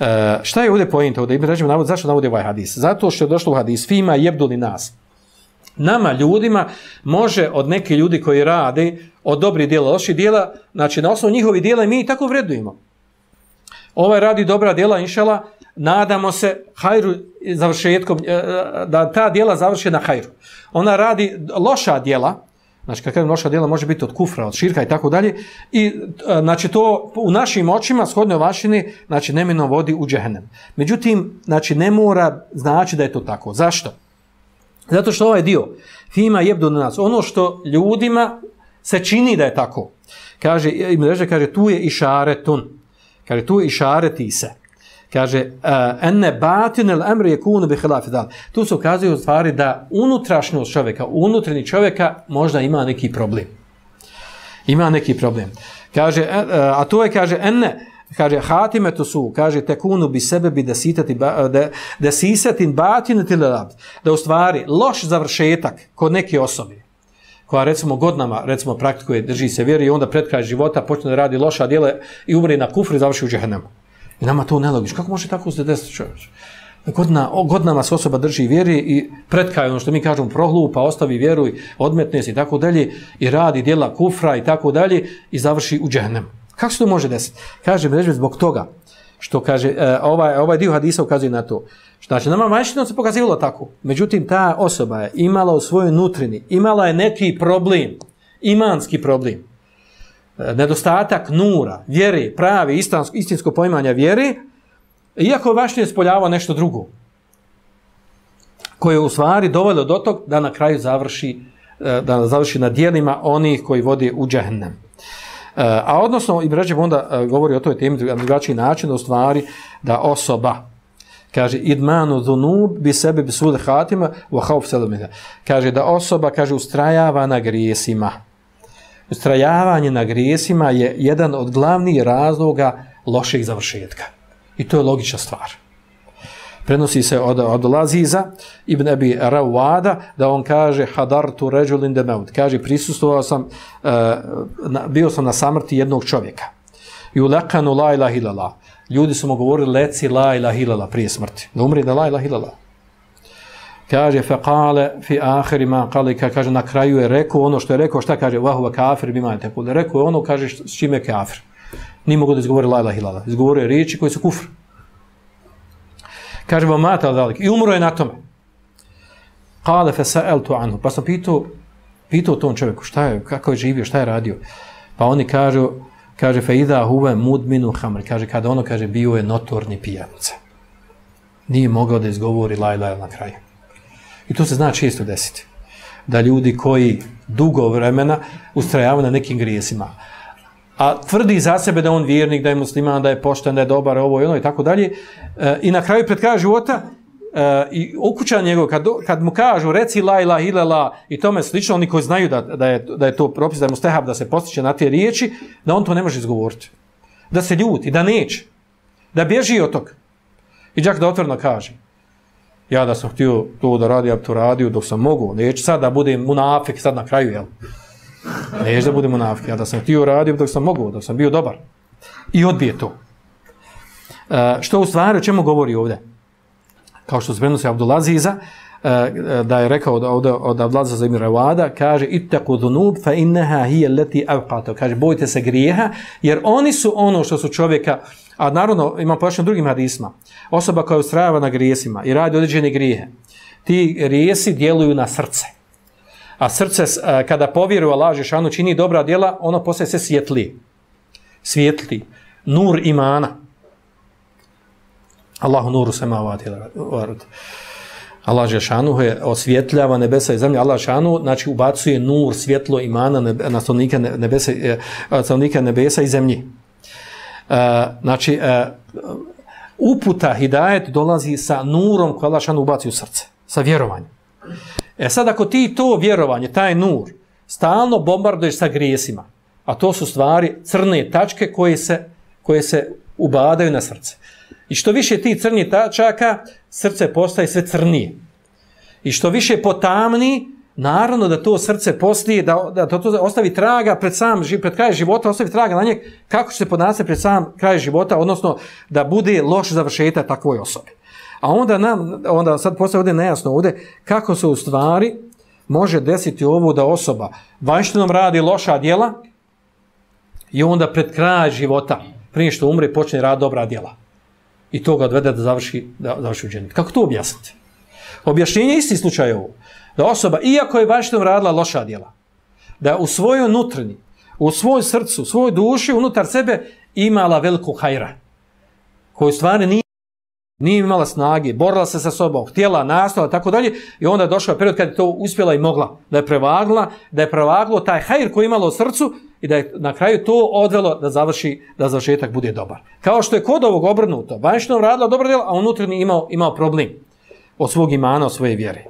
E, šta je ovdje pojenta? Ovdje Ibn Ređim navodi, zašto navodi ovaj hadis? Zato što je došlo u hadis, fima jebduli nas. Nama, ljudima, može od neke ljudi koji rade od dobrih dijela, loših dijela, znači na osnovu njihovi dijela mi tako vredujemo. Ovaj radi dobra dijela, inšala, nadamo se hajru završetkom, e, e, da ta dijela završe na hajru. Ona radi loša dijela, Znači, kad kažem loša djela, može biti od kufra, od širka i tako dalje. I, e, znači, to u našim očima, shodne vašini, znači, nemino vodi u džehennem. Međutim, znači, ne mora znači da je to tako. Zašto? Zato što ovaj dio, fima jebdu na nas, ono što ljudima se čini da je tako. Kaže, im reže, kaže, tu je i. Kaže, tu je i šareti se kaže eh, enne batinel emri je kunu bi hilafi dal. Tu se ukazuje u stvari da unutrašnjost čovjeka, unutreni čovjeka možda ima neki problem. Ima neki problem. Kaže, eh, eh, a to je, kaže, enne, kaže, hatime to su, kaže, tekunu bi sebe bi desitati, da, da sisatin batinati lelab. Da u stvari, loš završetak kod neke osobe, koja recimo godnama, recimo praktikuje, drži se vjeri i onda pred kraj života počne da radi loša djela i umri na kufri i završi u džehennemu. I nama to nelogično. Kako može tako se desiti čovječ? Godna, godinama se osoba drži vjeri i pretkaje ono što mi kažemo prohlupa, ostavi vjeru i odmetne se i tako dalje i radi dijela kufra i tako dalje i završi u džehnem. Kako se to može desiti? Kaže, reći zbog toga što kaže, e, ovaj, ovaj dio hadisa ukazuje na to. Znači, nama majštinom se pokazivalo tako. Međutim, ta osoba je imala u svojoj nutrini, imala je neki problem, imanski problem E, nedostatak nura, vjere, pravi, istinsko, istinsko poimanja vjere, iako vaš je spoljavao nešto drugo, koje je u stvari dovoljno do tog da na kraju završi, e, da završi na dijelima onih koji vodi u džahnem. E, a odnosno, i Bređev onda govori o toj temi na drugačiji način, da u stvari da osoba, kaže, idmanu dhunub bi sebi bi sud hatima, u hauf kaže da osoba, kaže, ustrajava na grijesima, ustrajavanje na grijesima je jedan od glavnih razloga lošeg završetka. I to je logična stvar. Prenosi se od, od Laziza ibn Abi Rawada da on kaže hadartu ređulin demeut. Kaže prisustovao sam, uh, na, bio sam na samrti jednog čovjeka. I u lekanu la ilaha ilala. Ljudi su mu govorili leci la ilaha ilala prije smrti. Da umri da la ilaha ilala kaže fe kale fi akhir ma qala kaže na kraju je rekao ono što je rekao. Šta kaže? Vahuva kafir bima te kul. Rekao ono kaže s čime je kafir. Nije mogu da izgovori la ilaha illallah. Izgovori riječi koji su kufr. Kaže va mata dalik i umro je na tome. Qala fa sa'altu anhu. Pa sam pitao pitao tom čovjeku šta je kako je živio šta je radio? Pa oni kažu kaže fe idha huwa mudminu khamr. Kaže kada ono kaže bio je notorni pijanica. Nije mogao da izgovori la ilaha na kraju. I to se zna često desiti. Da ljudi koji dugo vremena ustrajavaju na nekim grijesima, a tvrdi za sebe da on vjernik, da je musliman, da je pošten, da je dobar, ovo i ono i tako dalje, e, i na kraju pred kraja života, e, i ukućan njegov, kad, kad mu kažu reci la ila ilala i tome slično, oni koji znaju da, da, je, da je to propis, da je mu stehab da se postiče na te riječi, da on to ne može izgovoriti. Da se ljuti, da neće. Da bježi od toga. I džak da otvorno kaže ja da sam htio to da radi, ja to radio dok sam mogu. Neću sad da budem munafik sad na kraju, jel? Neću da budem munafik. Ja da sam htio radio dok sam mogu, dok sam bio dobar. I odbije to. E, što u stvari, o čemu govori ovdje? Kao što zbrenu se Abdulaziza, e, Eh, eh, da je rekao od, od, od Abdulaziza za Imira kaže, ittaku dhunub fa innaha hiya allati avqato. Kaže, bojte se grijeha, jer oni su ono što su čovjeka, A naravno, imam pojašnjeno drugim hadisma. Osoba koja ustrajava na grijesima i radi određene grijehe, ti grijesi djeluju na srce. A srce, eh, kada povjeruje Allah Žešanu, čini dobra djela, ono postaje se svjetli. Svjetli. Nur imana. Allahu nuru se ma avati. Allah Žešanu je osvjetljava nebesa i zemlje. Allah Žešanu, znači, ubacuje nur, svjetlo imana na stanovnika nebesa, e, stanovnika nebesa i zemlji. Uh, znači, uh, uputa, hidajet dolazi sa nurom koja Allah šanu ubaci u srce, sa vjerovanjem. E sad, ako ti to vjerovanje, taj nur, stalno bombarduješ sa grijesima, a to su stvari crne tačke koje se, koje se ubadaju na srce. I što više ti crni tačaka, srce postaje sve crnije. I što više potamni, naravno da to srce poslije, da, da to, to ostavi traga pred sam, pred kraj života, ostavi traga na njeg, kako će se podnase pred sam kraj života, odnosno da bude loš završeta takvoj osobi. A onda nam, onda sad postaje ovdje nejasno ovdje, kako se u stvari može desiti ovo da osoba vanštinom radi loša djela i onda pred kraj života, prije što umre, počne rad dobra djela. I to ga odvede da završi, da završi u dženet. Kako to objasniti? Objašnjenje isti slučaj ovo. Da osoba, iako je vanštinom radila loša djela, da u svojoj nutrni, u svoj srcu, u svojoj duši, unutar sebe, imala veliku hajra, koju stvarno nije nije imala snage, borila se sa sobom, htjela, nastala, tako dalje, i onda je došao period kad je to uspjela i mogla, da je prevagla, da je prevaglo taj hajr koji je imala u srcu i da je na kraju to odvelo da završi, da završetak bude dobar. Kao što je kod ovog obrnuto, vanjšnom radila dobro djelo, a unutrni imao, imao problem od svog imana, od svoje vjere.